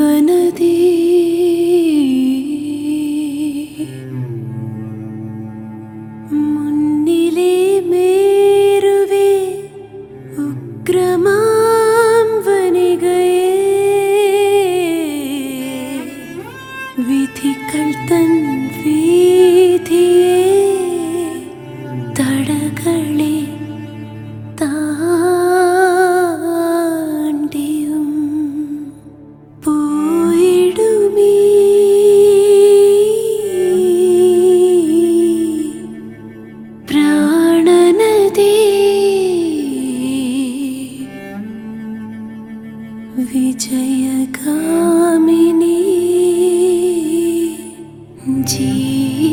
ജീവനദീ മുന്നിലെ മേരുവേ ഉഗ്രമാം വനികയെ വിധികൾ തൻ प्राणनदे। विजय जी